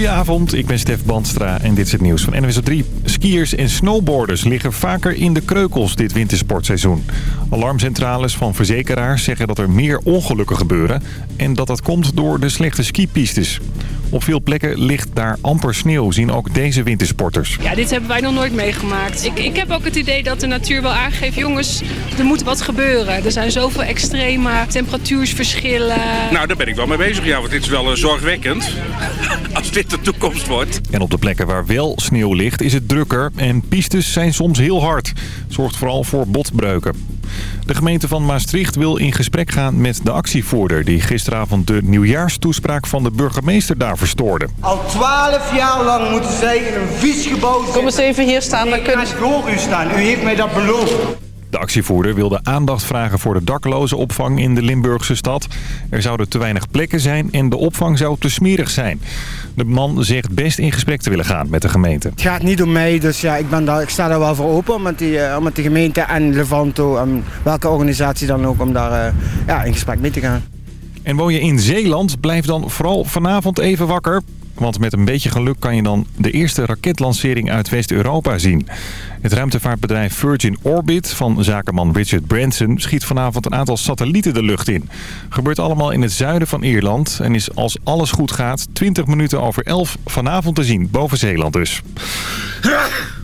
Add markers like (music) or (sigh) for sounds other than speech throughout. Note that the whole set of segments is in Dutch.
Goedenavond, ik ben Stef Bandstra en dit is het nieuws van NWS 3. Skiers en snowboarders liggen vaker in de kreukels dit wintersportseizoen. Alarmcentrales van verzekeraars zeggen dat er meer ongelukken gebeuren... en dat dat komt door de slechte skipistes. Op veel plekken ligt daar amper sneeuw, zien ook deze wintersporters. Ja, dit hebben wij nog nooit meegemaakt. Ik, ik heb ook het idee dat de natuur wel aangeeft... jongens, er moet wat gebeuren. Er zijn zoveel extreme temperatuursverschillen. Nou, daar ben ik wel mee bezig, ja, want dit is wel uh, zorgwekkend. (laughs) Als dit de toekomst wordt. En op de plekken waar wel sneeuw ligt is het drukker en pistes zijn soms heel hard. Zorgt vooral voor botbreuken. De gemeente van Maastricht wil in gesprek gaan met de actievoerder... die gisteravond de nieuwjaarstoespraak van de burgemeester daar verstoorde. Al twaalf jaar lang moeten zij in een vies gebouw Kom eens even hier staan. Dan kunnen... Ik voor u staan. U heeft mij dat beloofd. De actievoerder wilde aandacht vragen voor de daklozenopvang in de Limburgse stad. Er zouden te weinig plekken zijn en de opvang zou te smerig zijn. De man zegt best in gesprek te willen gaan met de gemeente. Het gaat niet om mij, dus ja, ik, ben daar, ik sta daar wel voor open om met, die, uh, met de gemeente en Levanto en welke organisatie dan ook om daar uh, ja, in gesprek mee te gaan. En woon je in Zeeland, blijf dan vooral vanavond even wakker. Want met een beetje geluk kan je dan de eerste raketlancering uit West-Europa zien. Het ruimtevaartbedrijf Virgin Orbit van zakenman Richard Branson schiet vanavond een aantal satellieten de lucht in. Gebeurt allemaal in het zuiden van Ierland en is als alles goed gaat 20 minuten over 11 vanavond te zien, boven Zeeland dus.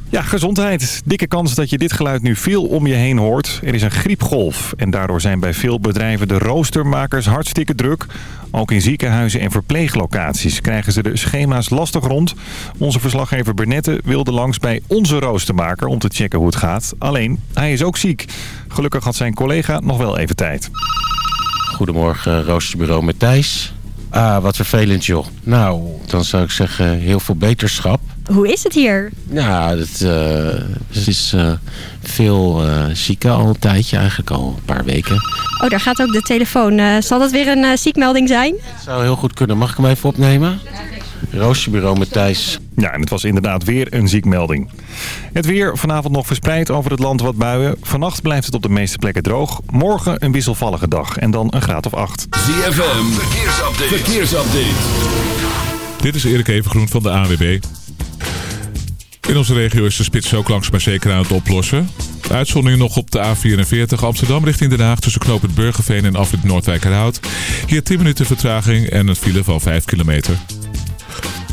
Ja, gezondheid. Dikke kans dat je dit geluid nu veel om je heen hoort. Er is een griepgolf en daardoor zijn bij veel bedrijven de roostermakers hartstikke druk. Ook in ziekenhuizen en verpleeglocaties krijgen ze de schema's lastig rond. Onze verslaggever Bernette wilde langs bij onze roostermaker om te checken hoe het gaat. Alleen, hij is ook ziek. Gelukkig had zijn collega nog wel even tijd. Goedemorgen, roosterbureau met Thijs. Ah, wat vervelend joh. Nou, dan zou ik zeggen heel veel beterschap. Hoe is het hier? Nou, het, uh, het is uh, veel uh, zieken al een tijdje, eigenlijk al een paar weken. Oh, daar gaat ook de telefoon. zal dat weer een ziekmelding zijn? Het zou heel goed kunnen. Mag ik hem even opnemen? Roosterbureau met Thijs. Ja, en het was inderdaad weer een ziekmelding. Het weer vanavond nog verspreid over het land wat buien. Vannacht blijft het op de meeste plekken droog. Morgen een wisselvallige dag en dan een graad of acht. ZFM, verkeersupdate. verkeersupdate. Dit is Erik Evengroen van de AWB. In onze regio is de spits ook langs maar zeker aan het oplossen. Uitzondering nog op de A44 Amsterdam richting Den Haag tussen knooppunt Burgerveen en afrit Noordwijkerhout. Hier 10 minuten vertraging en een file van 5 kilometer.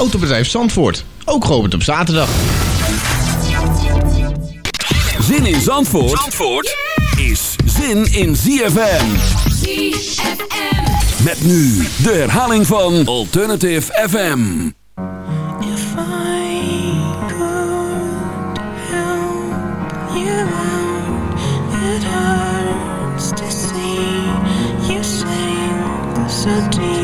Autobedrijf Zandvoort, ook geopend op zaterdag. Zin in Zandvoort, Zandvoort is zin in ZFM. ZFM. Met nu de herhaling van Alternative FM. so deep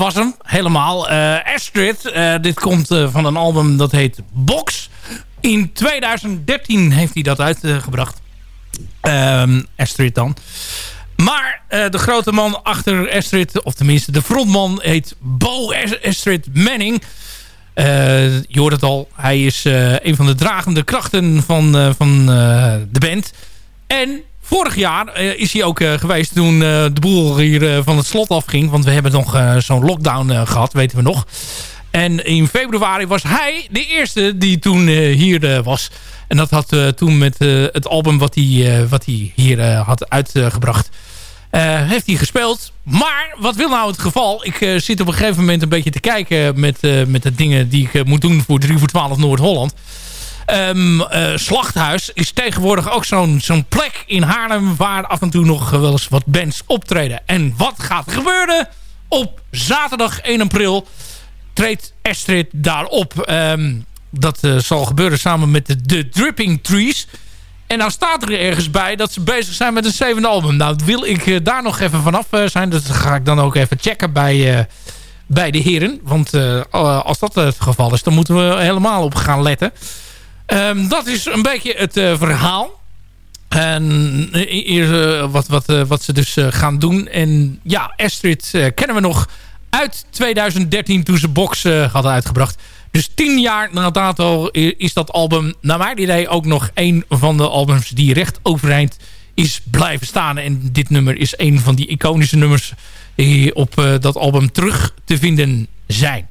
was hem, helemaal. Eh, Astrid, eh, dit komt eh, van een album dat heet Box. In 2013 heeft hij dat uitgebracht. Ehm, Astrid dan. Maar de grote man achter Astrid, of tenminste de frontman, heet Bo Astrid Manning. je hoort het al, hij is een van de dragende krachten van, van de band. En Vorig jaar eh, is hij ook uh, geweest toen uh, de boel hier van het slot afging. Want we hebben nog zo'n lockdown gehad, weten we nog. En in februari was hij de eerste die toen hier was. En dat had toen met het album wat hij, wat hij hier had uitgebracht... heeft hij gespeeld. Maar wat wil nou het geval? Ik zit op een gegeven moment een beetje te kijken... met, met de dingen die ik moet doen voor 3 voor 12 Noord-Holland... Um, Slachthuis is tegenwoordig ook zo'n plek in Haarlem... waar af en toe nog wel eens wat bands optreden. En wat gaat gebeuren? Op zaterdag 1 april treedt Astrid daarop. Um, dat uh, zal gebeuren samen met de, Dripping Trees... En dan staat er ergens bij dat ze bezig zijn met een zevende album. Nou, wil ik uh, daar nog even vanaf zijn. Dat ga ik dan ook even checken bij, bij de heren. Want als dat het geval is, dan moeten we helemaal op gaan letten. Um, dat is een beetje het uh, verhaal. En uh, wat, wat, uh, wat ze dus gaan doen. En ja, Astrid kennen we nog uit 2013 toen ze Box hadden uitgebracht. Dus tien jaar na dato is dat album naar mijn idee ook nog een van de albums die recht overeind is blijven staan. En dit nummer is een van die iconische nummers die op dat album terug te vinden zijn.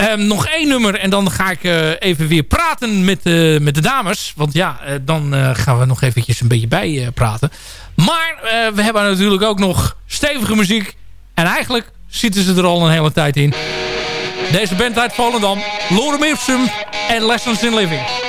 Um, nog één nummer en dan ga ik uh, even weer praten met, uh, met de dames. Want ja, uh, dan gaan we nog eventjes een beetje bij praten. Maar we hebben natuurlijk ook nog stevige muziek. En eigenlijk zitten ze er al een hele tijd in. Deze band uit Volendam, Lorem Ipsum en Lessons in Living.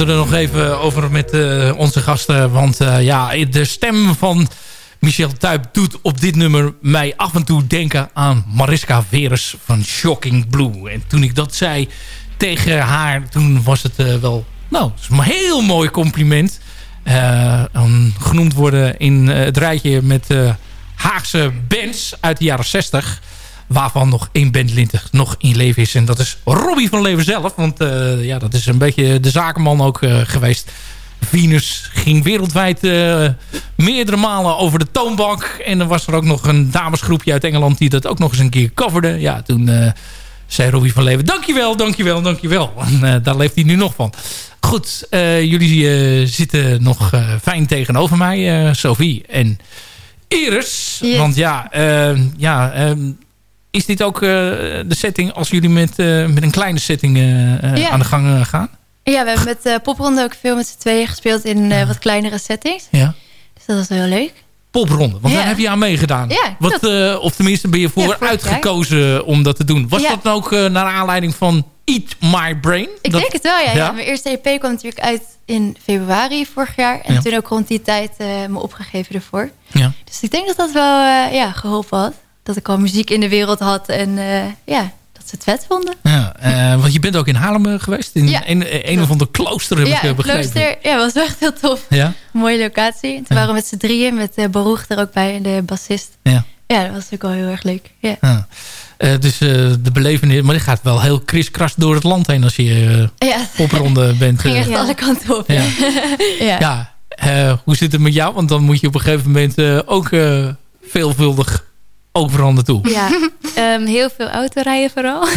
Het er nog even over met eh, onze gasten. Want eh, ja, de stem van Michel Tuyp doet op dit nummer mij af en toe denken aan Mariska Veres van Shocking Blue. En toen ik dat zei tegen haar, toen was het eh, wel... Nou, is een heel mooi compliment. Genoemd worden in het rijtje met Haagse bands uit de jaren 60 waarvan nog één bandlid nog in leven is. En dat is Robbie van Leven zelf. Want eh, ja, dat is een beetje de zakenman ook eh, geweest. Venus ging wereldwijd eh, meerdere malen over de toonbank. En dan was er ook nog een damesgroepje uit Engeland... die dat ook nog eens een keer coverde. Ja, toen zei Robbie van Leven... dankjewel, dankjewel, dankjewel. En daar leeft hij nu nog van. Goed, jullie zitten nog fijn tegenover mij, Sophie en Iris. Yes. Want ja, eh, ja ehm, is dit ook eh, de setting als jullie met, eh, met een kleine setting eh, Ja. aan de gang gaan? Ja, we hebben met uh, Popronde ook veel met z'n tweeën gespeeld in wat kleinere settings. Ja. Dus dat was wel heel leuk. Popronde, want Ja. daar heb je aan meegedaan. Ja, Wat, of tenminste ben je voor Ja, uitgekozen om dat te doen. Was dat dan ook naar aanleiding van Eat My Brain? Ik Dat- denk het wel, ja. Mijn eerste EP kwam natuurlijk uit in februari vorig jaar. En toen ook rond die tijd me opgegeven ervoor. Ja. Dus ik denk dat dat wel ja, geholpen had. Dat ik al muziek in de wereld had en eh, ja, dat ze het vet vonden. Ja, eh, want je bent ook in Haarlem eh, geweest. In Ja. een, een of ander klooster heb ik ja, het begrepen. klooster ja, was echt heel tof. Ja? Mooie locatie. En toen waren we met z'n drieën met uh, Baruch er ook bij en de bassist. Ja. Ja, dat was ook wel heel erg leuk. Ja. Ja. Eh, dus eh, de belevenis... Maar die gaat wel heel kriskras door het land heen als je Ja. popronde bent. (laughs) ging eh. echt alle kanten op. Ja. (laughs) ja. ja. hoe zit het met jou? Want dan moet je op een gegeven moment ook veelvuldig overal naartoe. Ja, (laughs) ehm, heel veel autorijden vooral. (laughs)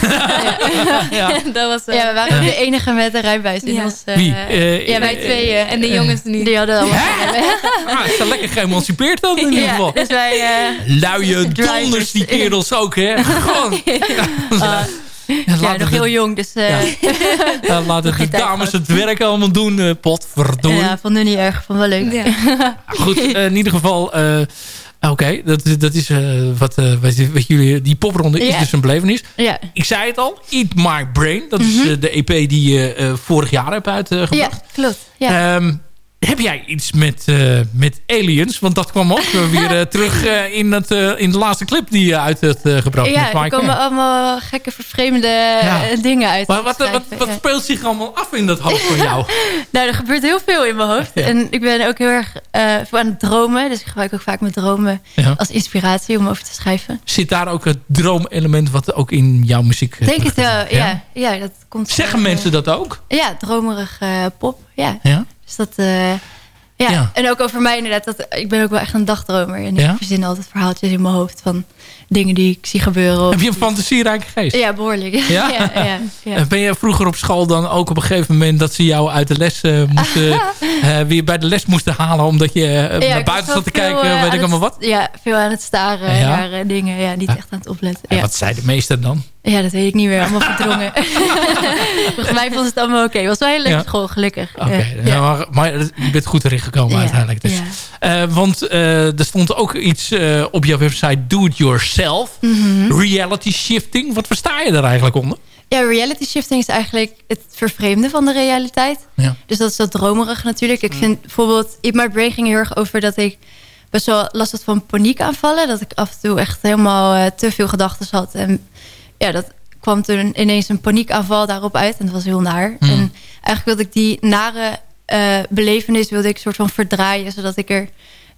Ja. (laughs) dat was, eh, Ja, we waren ja. de enige met een rijbewijs in Ja. ons... eh, Wie? Eh, ja, wij eh, tweeën. en de jongens niet. Die hadden allemaal Ah, is dat lekker geëmancipeerd dan in ieder Ja, geval. dus wij... eh, Luie donders die kerels ook, hè? Gewoon. Ja, laten nog we- heel jong, dus... eh, Ja, laten de dames het werk allemaal doen. eh potverdorie. ja, vond het niet erg. Vond wel leuk. Goed, eh, in ieder geval... eh, Oké, dat, dat is eh, wat, eh, wat, wat jullie... Die popronde is dus een belevenis. Ja. Ik zei het al, Eat My Brain. Dat is eh, de EP die je vorig jaar hebt uitgebracht. Ja, klopt. Ja. Ehm, heb jij iets met, eh, met aliens? Want dat kwam ook eh, weer eh, (laughs) terug in, het, in de laatste clip die je uit hebt eh, gebracht. ja, met er komen allemaal gekke, vervreemde Ja. dingen uit. Maar wat, wat, ja. speelt zich allemaal af in dat hoofd van jou? (laughs) Nou, er gebeurt heel veel in mijn hoofd. En ik ben ook heel erg veel aan het dromen. Dus ik gebruik ook vaak mijn dromen Ja. als inspiratie om over te schrijven. Zit daar ook het droomelement wat ook in jouw muziek Ik denk het wel, ja. ja. dat komt Zeggen mensen dat ook? Ja, dromerig pop, ja. Ja? Dus dat... eh, ja. Ja. en ook over mij inderdaad. Dat, ik ben ook wel echt een dagdromer. En Ja? ik verzin altijd verhaaltjes in mijn hoofd van dingen die ik zie gebeuren. Heb je een fantasierijke geest? Ja, behoorlijk. Ja? (laughs) ja, ja, ja. Ben je vroeger op school dan ook op een gegeven moment dat ze jou uit de les eh, moesten, (laughs) eh, weer bij de les moesten halen omdat je eh, Ja, naar buiten zat te kijken, weet ik allemaal wat? Ja, veel aan het staren naar dingen. Ja, niet echt aan het opletten. En wat zei de meester dan? ja, dat weet ik niet meer. Allemaal verdrongen. (laughs) Volgens mij was het allemaal oké. Het was wel een leuke Ja? school, gelukkig. Oké, Ja. ja, maar, maar je bent goed erin gekomen Ja, uiteindelijk. Dus. want er stond ook iets op jouw website, Do It Yourself. Mhm. Reality shifting. Wat versta je daar eigenlijk onder? Ja, reality shifting is eigenlijk het vervreemden van de realiteit. Ja. Dus dat is zo dromerig natuurlijk. Ik vind bijvoorbeeld, Eat My Brain ging heel erg over dat ik best wel last had van paniekaanvallen. Dat ik af en toe echt helemaal eh, te veel gedachten had. En ja, dat kwam toen ineens een paniekaanval daarop uit. En dat was heel naar. Hmm. En eigenlijk wilde ik die nare eh, belevenis wilde ik soort van verdraaien. Zodat ik er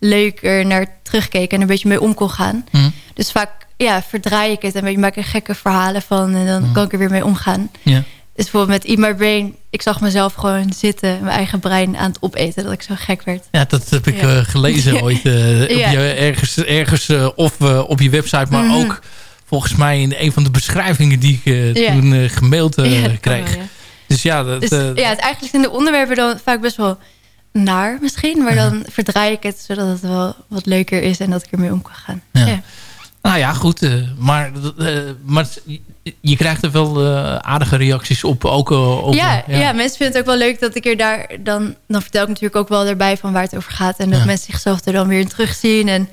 leuker naar terugkeek en er een beetje mee om kon gaan. Hmm. Dus vaak ja, verdraai ik het en ik maak er gekke verhalen van. En dan kan ik er weer mee omgaan. Ja. Dus bijvoorbeeld met Eat My Brain. Ik zag mezelf gewoon zitten, mijn eigen brein aan het opeten. Dat ik zo gek werd. Ja, dat heb ik Ja. eh, gelezen (laughs) ooit. eh, op Ja. je, ergens ergens eh, of op je website, maar Mhm. ook volgens mij in een van de beschrijvingen die ik Ja. toen eh, gemaild kreeg. wel, ja. Dus ja, dat, Dus ja, het, eigenlijk zijn de onderwerpen dan vaak best wel naar misschien. Maar dan verdraai ik het zodat het wel wat leuker is. En dat ik ermee om kan gaan. Ja. Ja. Nou ja, goed. eh, maar eh, maar je- krijgt er wel eh, aardige reacties op. Ook, over, Ja, ja. mensen vinden het ook wel leuk dat ik er daar... Dan, dan vertel ik natuurlijk ook wel erbij van waar het over gaat. En dat mensen zichzelf er dan weer in terugzien. En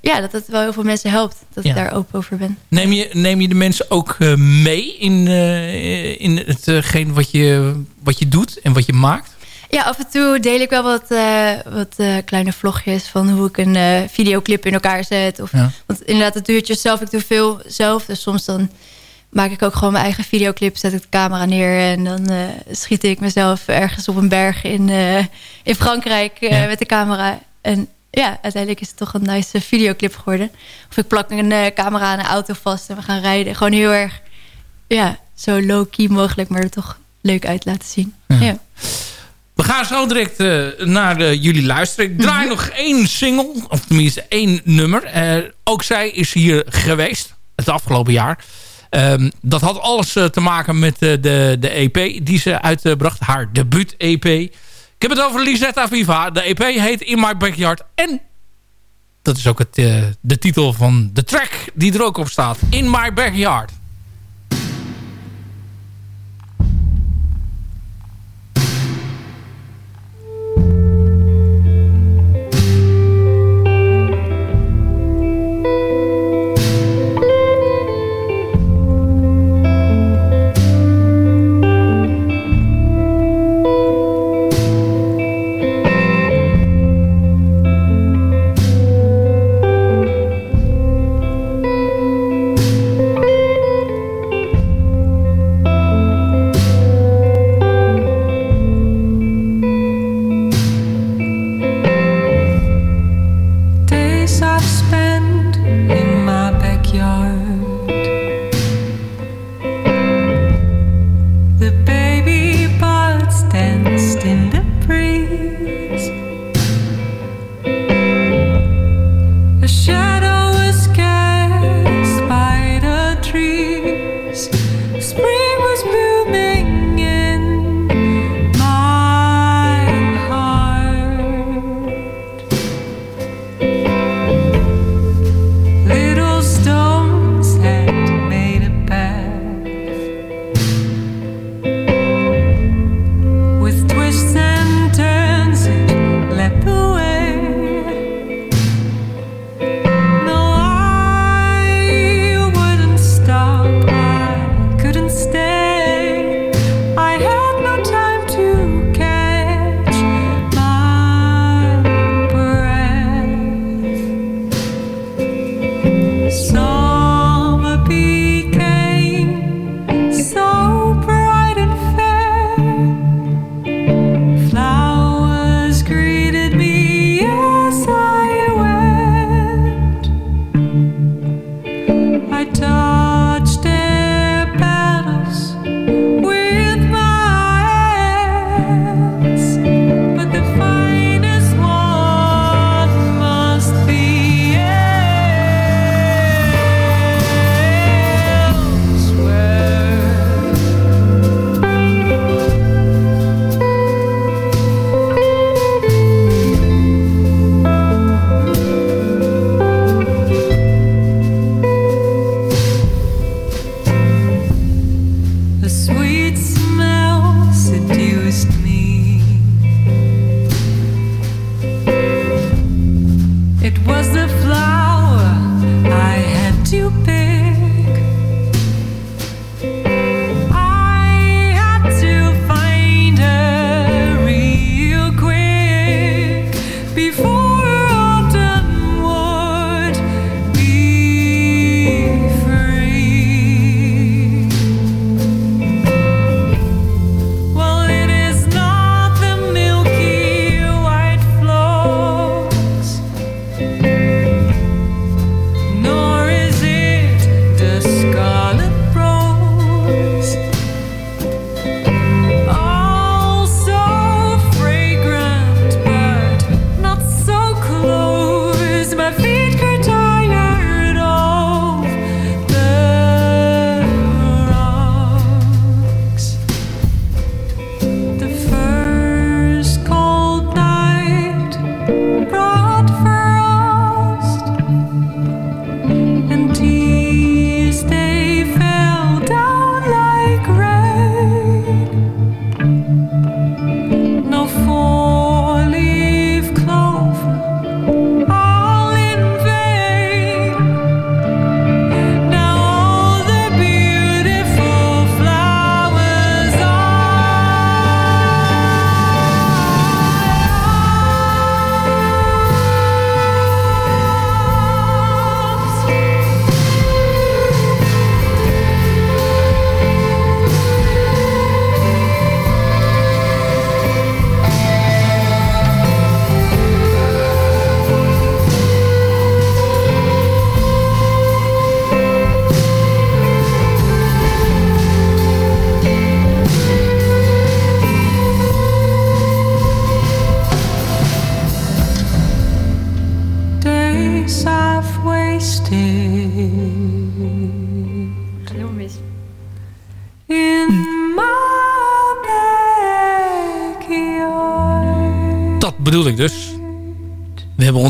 ja, dat het wel heel veel mensen helpt. Dat Ja. ik daar open over ben. Neem je, neem je de mensen ook mee in, eh, in hetgeen wat je, wat je doet en wat je maakt? Ja, af en toe deel ik wel wat, eh, wat eh, kleine vlogjes van hoe ik een eh, videoclip in elkaar zet. Of, Ja. Want inderdaad, het duurt zelf. Ik doe veel zelf. Dus soms dan maak ik ook gewoon mijn eigen videoclip. Zet ik de camera neer en dan schiet ik mezelf ergens op een berg in, in Frankrijk Ja. met de camera. En ja, uiteindelijk is het toch een nice videoclip geworden. Of ik plak een camera aan een auto vast en we gaan rijden. Gewoon heel erg, ja, zo low-key mogelijk, maar er toch leuk uit laten zien. ja. We gaan zo direct eh, naar eh, jullie luisteren. Ik draai nog één single, of tenminste één nummer. Eh, ook zij is hier geweest, het afgelopen jaar. Ehm, dat had alles te maken met de, de EP die ze uitbracht. Haar debuut-EP. Ik heb het over Lisetta Viva. De EP heet In My Backyard. En dat is ook het, de titel van de track die er ook op staat. In My Backyard.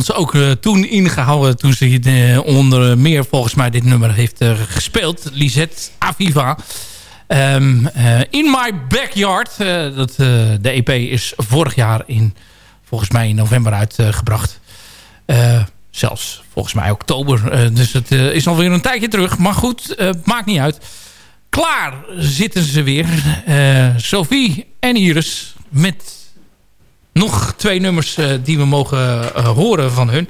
Ons ook eh, toen ingehouden toen ze eh, onder meer volgens mij dit nummer heeft eh, gespeeld. Lisette Aviva. Ehm, eh, in My Backyard. Dat, de EP is vorig jaar in, volgens mij in november uitgebracht. Zelfs volgens mij oktober. Dus het is alweer een tijdje terug. Maar goed, maakt niet uit. Klaar zitten ze weer. Eh, Sophie en Iris met nog twee nummers eh, die we mogen eh, horen van hun.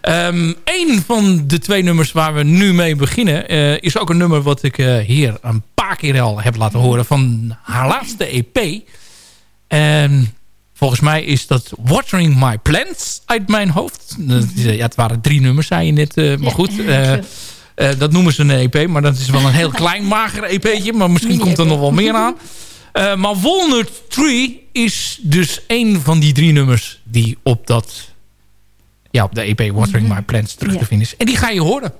Ehm een van de twee nummers waar we nu mee beginnen... eh, is ook een nummer wat ik hier een paar keer al heb laten horen... van haar laatste EP. En volgens mij is dat Watering My Plants uit mijn hoofd. Ja, het waren drie nummers, zei je net. maar goed, dat noemen ze een EP. Maar dat is wel een heel (laughs) klein, mager EP'tje. Maar misschien komt er nog wel meer aan. Eh, maar Walnut Tree is dus een van die drie nummers... die op, dat, ja, op de EP Watering My Plants terug te vinden is. En die ga je horen.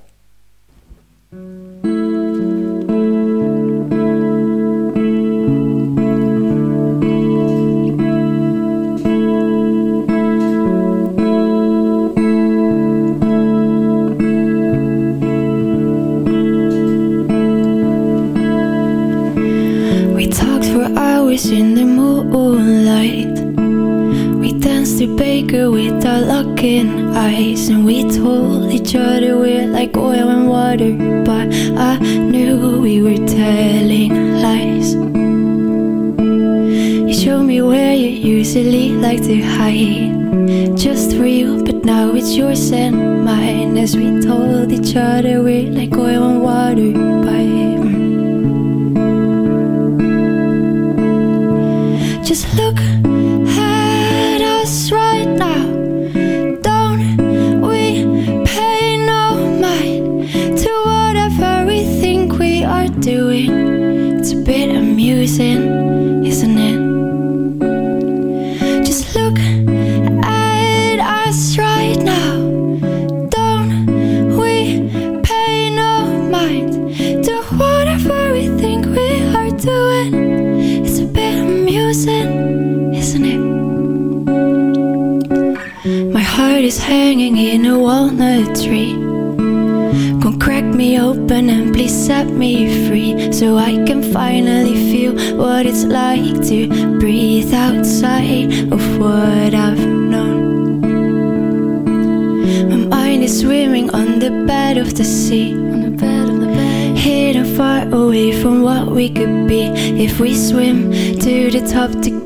Hours in the moonlight. We danced to Baker with our locking eyes. And we told each other we're like oil and water. But I knew we were telling lies. You showed me where you usually like to hide. Just for you, but now it's yours and mine. As we told each other we're like oil and water. But Just look set me free so I can finally feel what it's like to breathe outside of what I've known. My mind is swimming on the bed of the sea. On the bed of the bed. Hidden far away from what we could be. If we swim to the top together,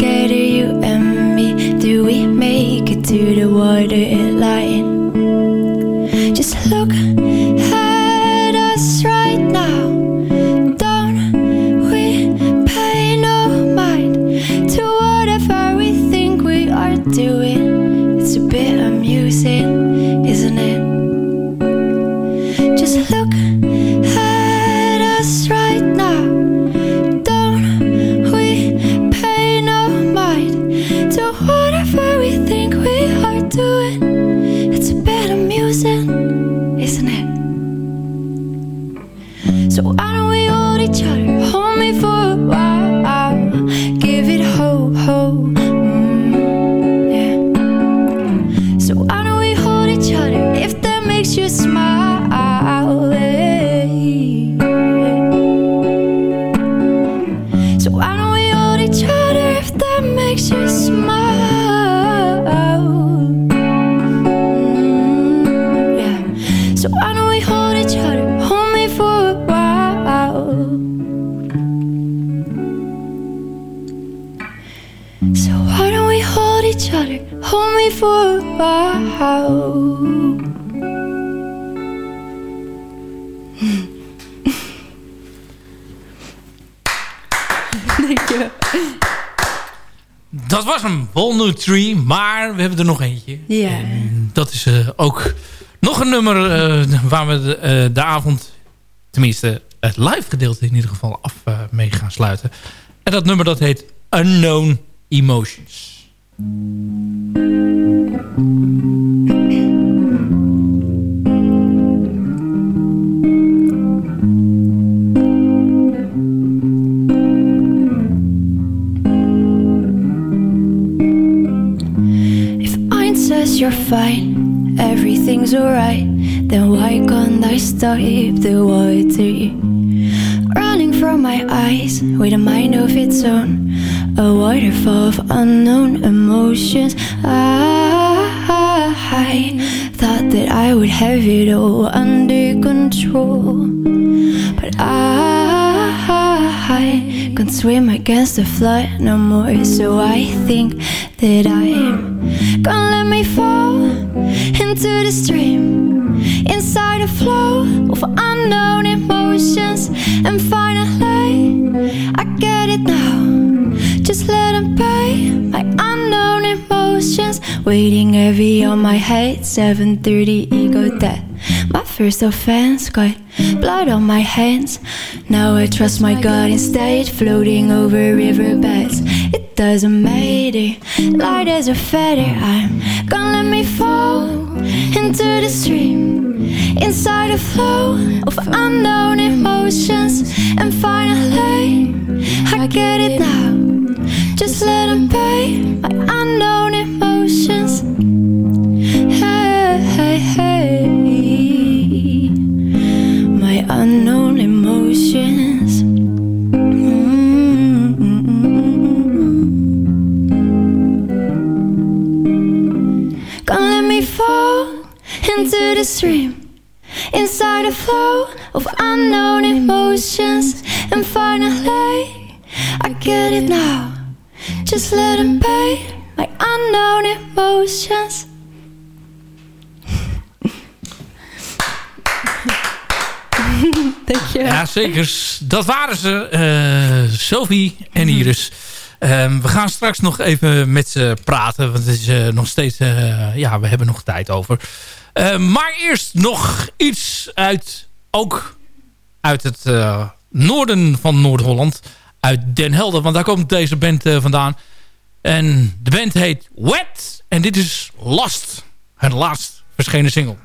we hebben er nog eentje. Ja. En dat is eh, ook nog een nummer eh, waar we de, eh, de avond, tenminste het live gedeelte in ieder geval, af mee gaan sluiten. En dat nummer dat heet Unknown Emotions. Fine, everything's alright. Then why can't I stop the water running from my eyes with a mind of its own? A waterfall of unknown emotions. I, I thought that I would have it all under control, but I, I can't swim against the flood no more. So I think that I'm gonna let me fall into the stream inside a flow of unknown emotions, and finally I get it now. Just let them pay my unknown emotions, waiting heavy on my head. 7:30 ego death. My first offense got blood on my hands. Now I trust my God instead, floating over riverbeds. It doesn't matter, light as a feather. I'm gonna let me fall into the stream, inside a flow of unknown emotions. And finally, I get it now. Just let them pay my unknown into the stream. Inside a flow of unknown emotions. And finally, I get it now. Just let him pay my unknown emotions. (laughs) Dankjewel. Ja, zeker. Dat waren ze. eh, Sophie en Iris. Ehm, we gaan straks nog even met ze praten. Want het is eh, nog steeds... eh, ja, we hebben nog tijd over. Ehm, maar eerst nog iets uit... Ook uit het eh, noorden van Noord-Holland. Uit Den Helder. Want daar komt deze band eh, vandaan. En de band heet Wet. En dit is Last. Het laatst verschenen single.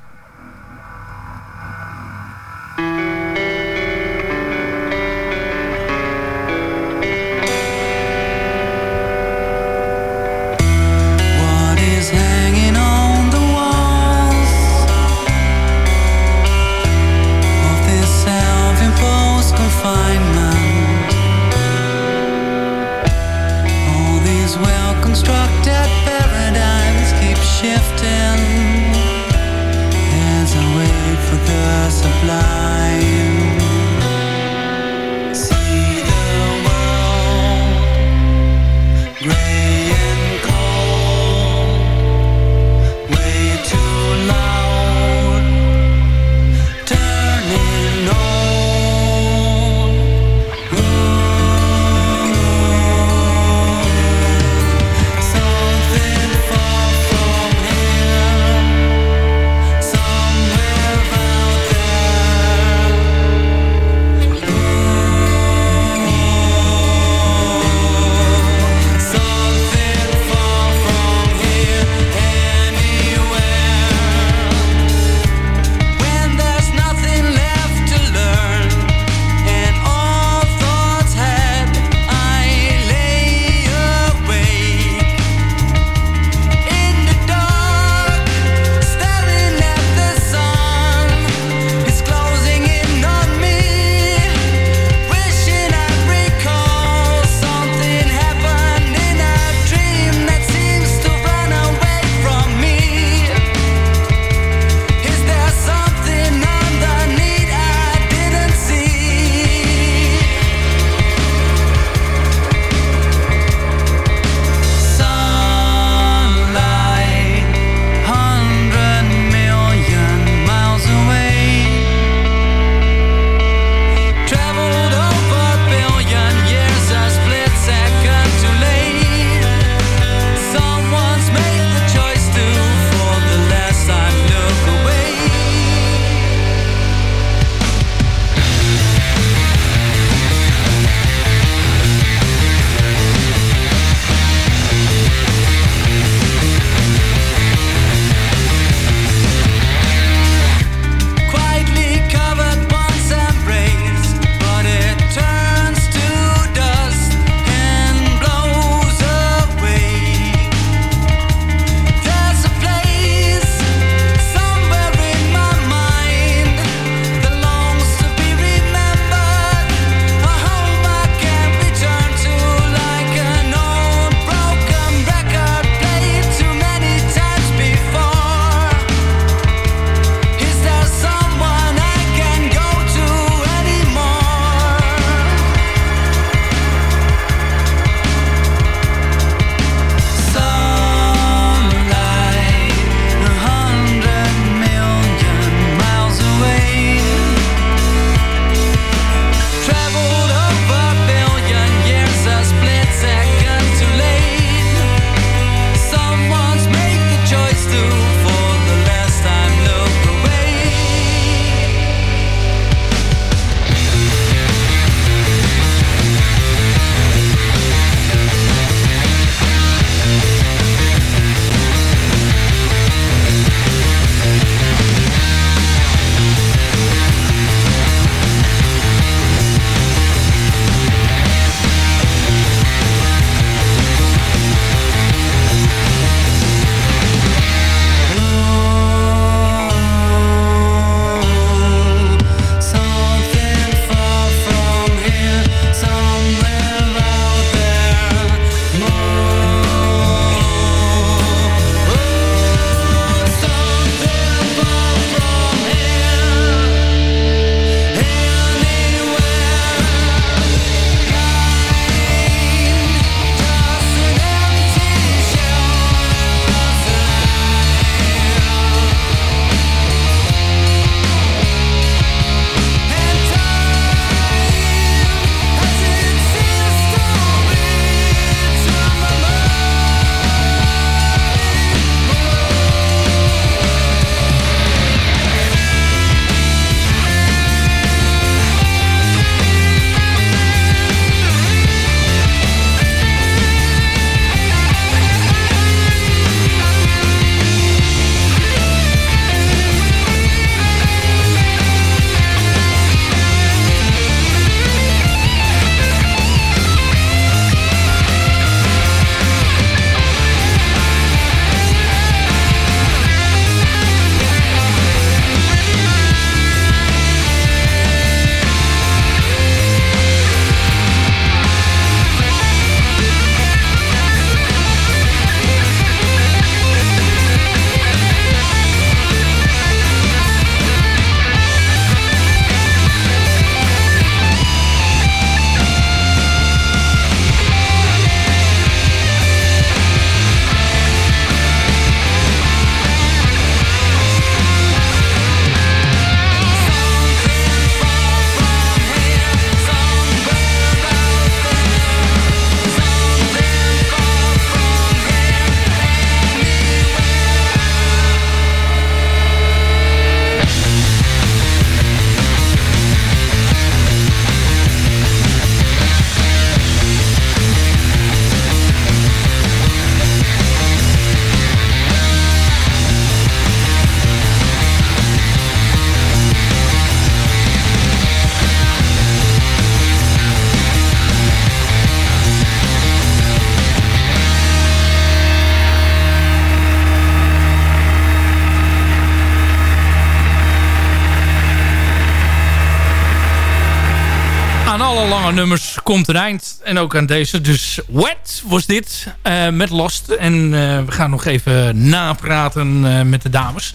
Lange nummers komt een eind. En ook aan deze. Dus Wet was dit. eh, met Lost. En eh, we gaan nog even napraten eh, met de dames.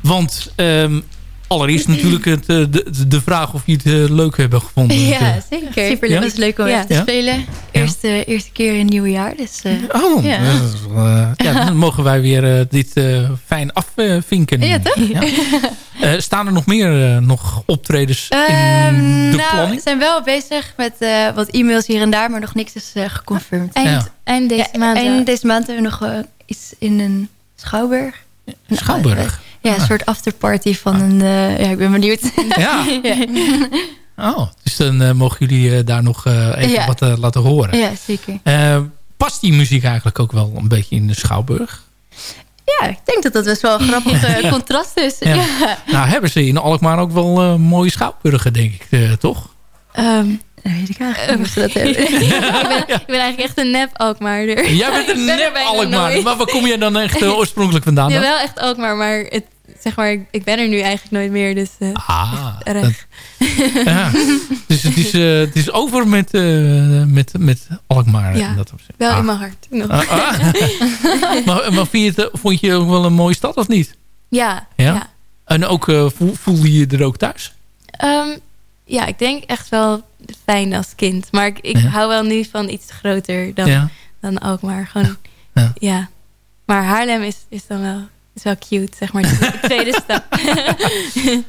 Want ehm, allereerst (laughs) natuurlijk het, eh, de, de vraag of je het eh, leuk hebben gevonden. Ja, Eh, zeker. Ja? Het was leuk om Ja. te Ja? spelen. Eerste, eerste keer in het nieuwe jaar. Dus, eh, Oh, ja. eh, (laughs) dan mogen wij weer eh, dit eh, fijn afvinken. Ja, toch? Ja. (laughs) Eh, staan er nog meer eh, nog optredens in Ehm, de nou, planning? we zijn wel bezig met eh, wat e-mails hier en daar, maar nog niks is eh geconfirmed. Eind, Ja. eind deze Ja, maand. eind deze maand hebben we nog eh, iets in een Schouwburg. Een- Schouwburg? Ja, een soort afterparty van een... eh, ja, ik ben benieuwd. (laughs) Ja. ja. Oh, dus dan eh, mogen jullie eh, daar nog even Ja. wat laten horen. ja, zeker. Past die muziek eigenlijk ook wel een beetje in de Schouwburg? Ja, ik denk dat dat best wel een grappig (laughs) contrast is. Nou, hebben ze in Alkmaar ook wel mooie Schouwburgen, denk ik, toch? Ehm, dat weet ik eigenlijk niet dat (laughs) hebben. ik, ben, ik ben eigenlijk echt een nep Alkmaarder. Jij bent (laughs) een ben nep Alkmaar. Maar waar kom je dan echt eh, (laughs) oorspronkelijk vandaan? Ja, wel echt Alkmaar, maar, het, zeg maar ik, ben er nu eigenlijk nooit meer. Dus eh, Ah, erg. Ja. Dus het is, eh, het is over met, eh, met, met Alkmaar. Ja, in dat opzicht. wel Ah. in mijn hart. nog. Ah, ah. maar maar vind je het, eh, vond je ook wel een mooie stad of niet? Ja, Ja? ja. En ook, eh, voel- voelde je er ook thuis? Ehm, ja, ik denk echt wel fijn als kind. Maar ik, ik Ja. hou wel nu van iets groter dan, Ja. dan Alkmaar. Gewoon, Ja. ja. Maar Haarlem is, is dan wel, is wel cute, zeg maar. De (laughs) tweede stap. (laughs)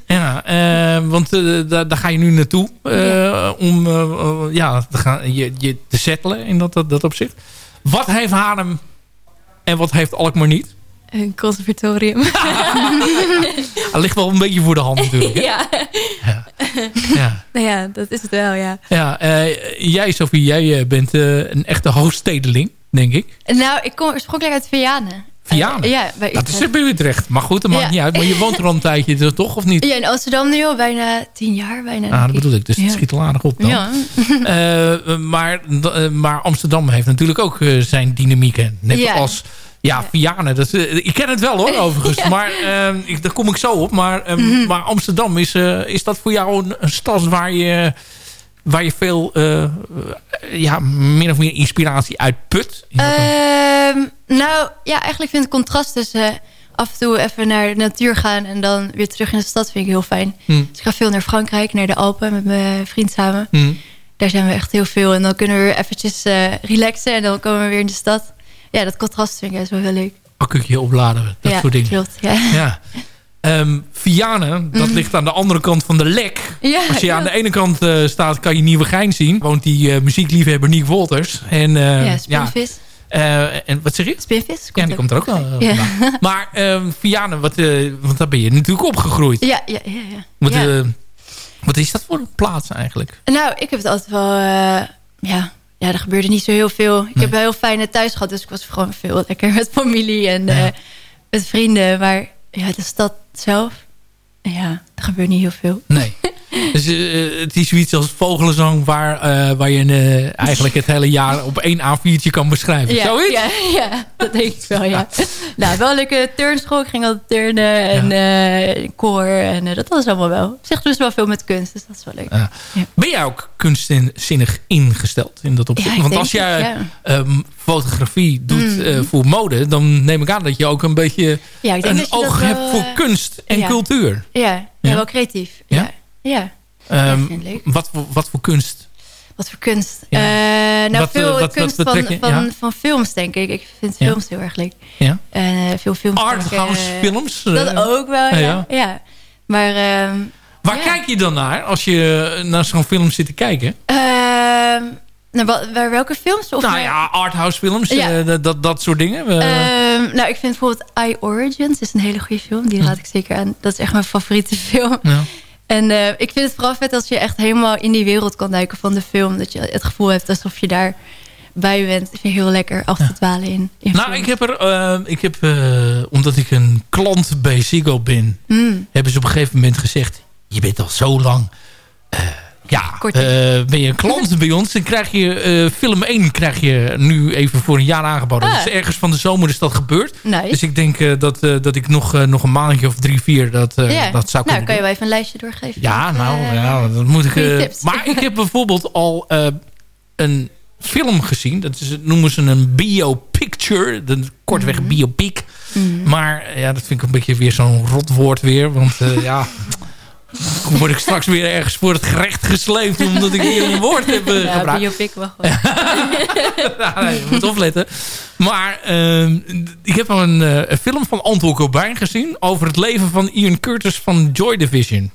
Ja, eh, want eh, daar, daar ga je nu naartoe eh, om eh, ja, te, gaan, je, je te settelen in dat, dat, dat opzicht. Wat heeft Haarlem en wat heeft Alkmaar niet? Een conservatorium. (laughs) Dat ligt wel een beetje voor de hand natuurlijk. hè? (laughs) ja. Ja. Nou ja, dat is het wel, ja. Ja, eh, jij Sophie, jij eh, bent eh, een echte hoofdstedeling, denk ik. Nou, ik kom oorspronkelijk uit Vianen. Vianen? Ja, bij Dat is Utrecht. bij Utrecht. Maar goed, dat maakt Ja. niet uit. Maar je woont er al een tijdje, toch? Of niet? Ja, in Amsterdam nu al bijna tien jaar. Bijna, Ah, dat bedoel ik. Dus het Ja. schiet al aardig op dan. Ja. (laughs) Eh, maar, maar Amsterdam heeft natuurlijk ook zijn dynamieken. Net Ja. als ja, Vianen. Dat, eh, ik ken het wel hoor, (laughs) overigens. Maar eh, ik, daar kom ik zo op. Maar, eh, Mhm. maar Amsterdam, is, eh, is dat voor jou een, een stad waar je, waar je veel eh, ja, min of meer inspiratie uit put? Ehm, nou, ja, eigenlijk vind ik het contrast tussen af en toe even naar de natuur gaan... en dan weer terug in de stad vind ik heel fijn. Hm. Dus ik ga veel naar Frankrijk, naar de Alpen met mijn vriend samen. Hm. Daar zijn we echt heel veel. En dan kunnen we weer eventjes relaxen en dan komen we weer in de stad. Ja, dat contrast vind ik wel heel leuk. Akkukje opladen, dat ja, soort dingen. klopt. Ja. Ja. Ehm, Vianen, dat Mhm. ligt aan de andere kant van de lek. Ja, Als je ja. aan de ene kant eh, staat, kan je Nieuwegein zien. Woont die eh, muziekliefhebber Nick Wolters. En, eh, Ja, Spinvis. en wat zeg je? Spinvis. Ja, die komt er ook wel. (laughs) Maar ehm Vianen, wat, want daar ben je natuurlijk opgegroeid. Ja, ja, ja. ja. Wat, Ja. wat is dat voor een plaats eigenlijk? Nou, ik heb het altijd wel... ja, ja, er gebeurde niet zo heel veel. Ik heb wel heel fijne thuis gehad. Dus ik was gewoon veel lekker met familie en eh, met vrienden. Maar ja, de stad zelf... Ja, er gebeurt niet heel veel. Nee. (laughs) Dus, eh, het is zoiets als vogelenzang waar, eh, waar je eh, eigenlijk het hele jaar op één A4'tje kan beschrijven. Ja, Zoiets? ja, ja, dat denk ik wel, ja. (laughs) nou, wel een leuke turnschool. Ik ging altijd turnen en koor. En dat was allemaal wel. Ik zeg dus wel veel met kunst, dus dat is wel leuk. Ja. Ben jij ook kunstzinnig ingesteld in dat opzicht? Want als jij ehm, fotografie doet Mm. voor mode... dan neem ik aan dat je ook een beetje een oog hebt voor kunst en cultuur. Ja, ja, Ja? wel creatief. Ja? Ja, ik leuk. wat, voor- wat voor kunst? Wat voor kunst? Ja. Eh, nou, Wat, veel eh, wat- kunst wat van, van, Ja. van films, denk ik. Ik vind films heel erg leuk. Ja? Eh, veel films. Arthouse films? Dat ook wel, ja, ja. Maar ehm, Waar kijk je dan naar als je naar zo'n film zit te kijken? ehm, nou, welke films? Of nou ja, arthouse films, Ja. dat, dat, soort dingen. Nou, ik vind bijvoorbeeld I Origins is een hele goede film. Die raad ik zeker aan. Dat is echt mijn favoriete film. ja. En eh, ik vind het vooral vet als je echt helemaal in die wereld kan duiken van de film. Dat je het gevoel hebt alsof je daar bij bent. Ik vind heel lekker af te dwalen in, in Nou, ik heb er, eh, ik heb, eh, omdat ik een klant bij Ziggo ben, Mm. hebben ze op een gegeven moment gezegd: Je bent al zo lang, Ja, eh, ben je een klant bij ons, dan krijg je eh, film 1 krijg je nu even voor een jaar aangeboden. Ah. Dus ergens van de zomer is dat gebeurd. Nice. Dus ik denk eh, dat, dat ik nog, nog een maandje of drie, vier dat, Ja. dat zou nou, kunnen kan je wel even een lijstje doorgeven. Ja, nou, ja, dat moet ik... maar ik heb (laughs) bijvoorbeeld al een film gezien. Dat is, noemen ze een biopicture. Kortweg Mhm. biopic. Maar eh, ja, dat vind ik een beetje weer zo'n rot woord weer. Want ja... (laughs) Word ik straks weer ergens voor het gerecht gesleept... omdat ik hier een woord heb eh, Ja, gebruikt. biopic wel. (laughs) Ja, nee, je moet opletten. Maar ehm, ik heb een, eh, een film van Anton Corbijn gezien... over het leven van Ian Curtis van Joy Division.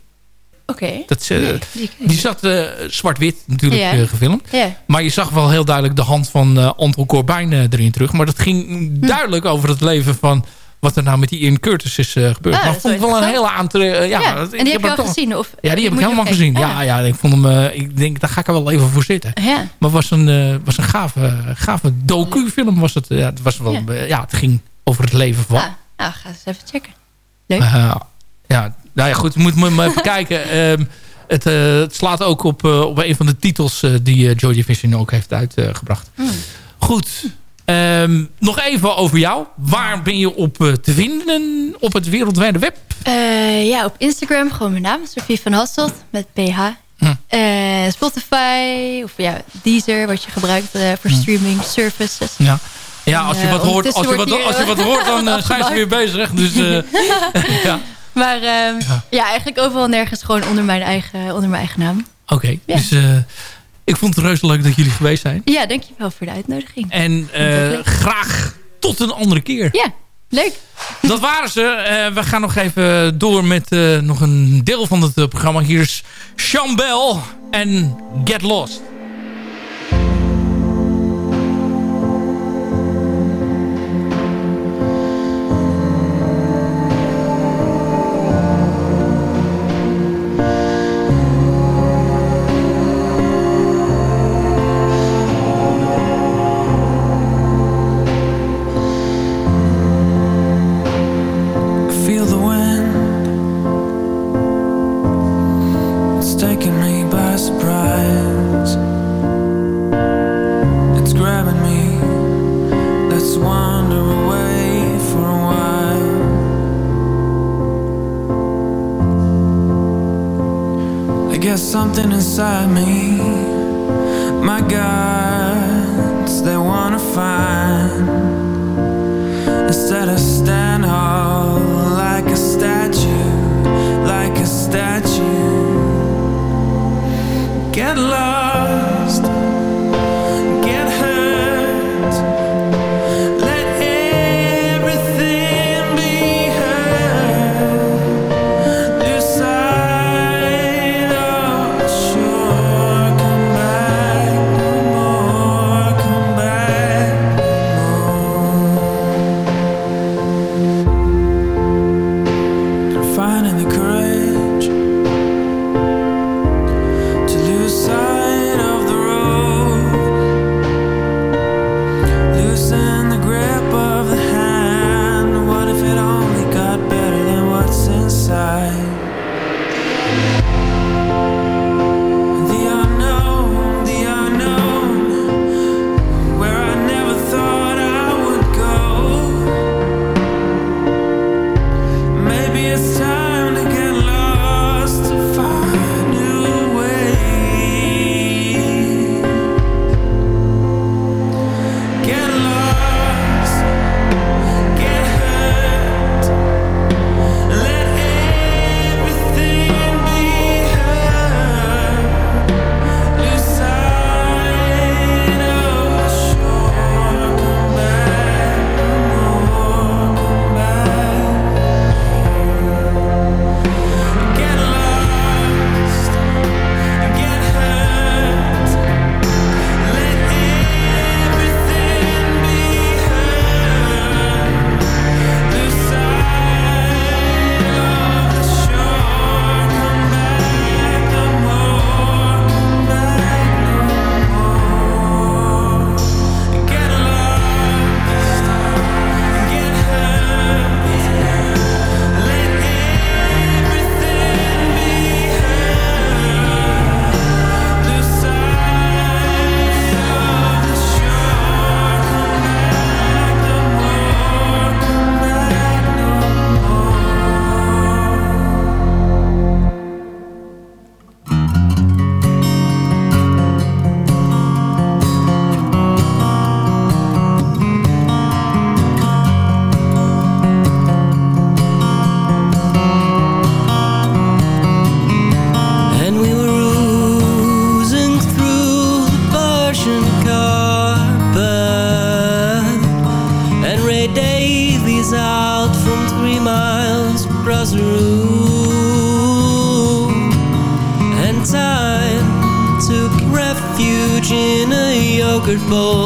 Oké. Dat, Nee, die zat zwart-wit natuurlijk Ja. gefilmd. Ja. Maar je zag wel heel duidelijk de hand van Anton Corbijn erin terug. Maar dat ging Hm. duidelijk over het leven van... wat er nou met die Ian Curtis is eh, gebeurd. Ah, maar ik vond het wel een hele aantrekkelijke... ja, Ja, dat- en die heb je al toch- gezien? Of, ja, die heb ik helemaal gezien. Ja, Ah. ja, ik vond hem... eh, ik denk, daar ga ik er wel even voor zitten. Ja. Maar het was een, was een gave, gave docu-film. Was het, ja, het, was wel, Ja. ja, het ging over het leven van... Ah, nou, ga eens even checken. Leuk. Ja, nou ja, goed. Moet me maar even (laughs) kijken. Ehm, het, het slaat ook op, op een van de titels die uh, Joy Division ook heeft uitgebracht. Hmm. Goed. Ehm, nog even over jou. Waar ben je op eh, te vinden op het wereldwijde web? Eh, ja, op Instagram gewoon mijn naam. Sofie van Hasselt met PH. Hm. Eh, Spotify of ja, Deezer, wat je gebruikt voor streaming services. Ja. Ja, als je wat hoort, als je wat, als je wat hoort dan (laughs) zijn ze weer bezig. Dus (laughs) (laughs) ja. Maar ehm, ja. eigenlijk overal nergens gewoon onder mijn eigen, onder mijn eigen naam. Oké. Ja. Dus ik vond het reuze leuk dat jullie geweest zijn. Ja, dankjewel voor de uitnodiging. En eh, graag tot een andere keer. Ja, leuk. Dat waren ze. Eh, we gaan nog even door met eh, nog een deel van het programma. Hier is Sean Bell en Get Lost. A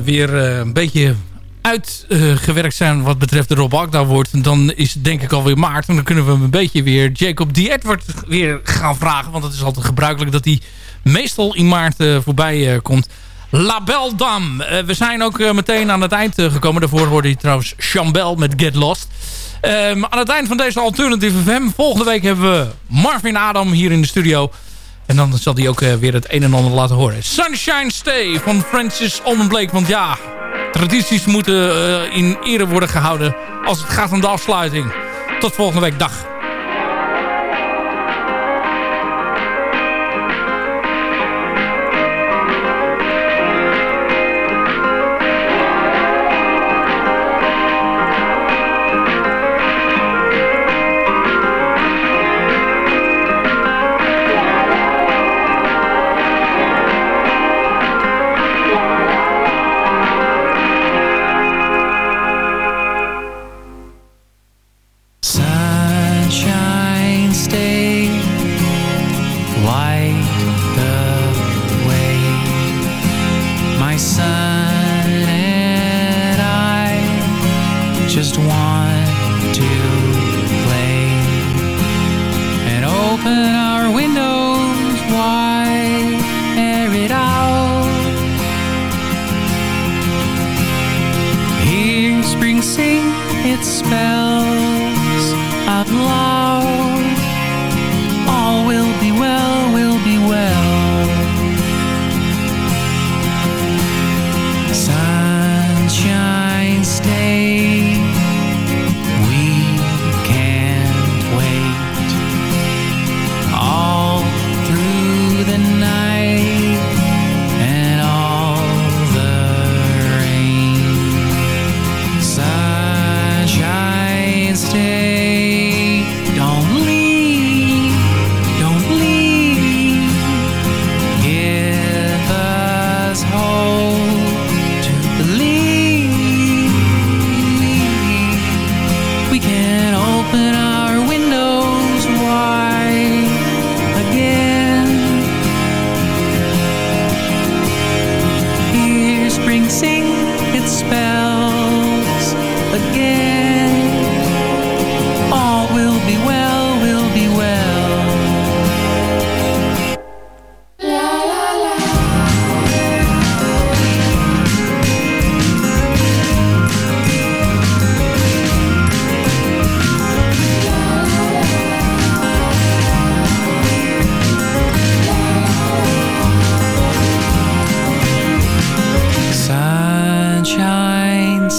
weer eh, een beetje uitgewerkt zijn wat betreft de Rob Agda wordt, dan is het denk ik alweer maart. En dan kunnen we hem een beetje weer Jacob D. Edward weer gaan vragen. Want het is altijd gebruikelijk dat hij meestal in maart eh, voorbij eh, komt. La Belle Dame. Eh, we zijn ook eh, meteen aan het eind eh, gekomen. Daarvoor hoorde je trouwens Chambel met Get Lost. Ehm, aan het eind van deze Alternative FM. Volgende week hebben we Marvin Adam hier in de studio. En dan zal hij ook eh, weer het een en ander laten horen. Sunshine Stay van Francis Almond Blake. Want ja, tradities moeten eh, in ere worden gehouden als het gaat om de afsluiting. Tot volgende week. Dag.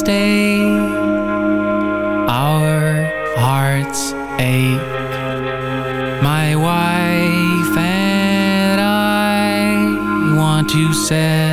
stay. Our hearts ache. My wife and I want to say.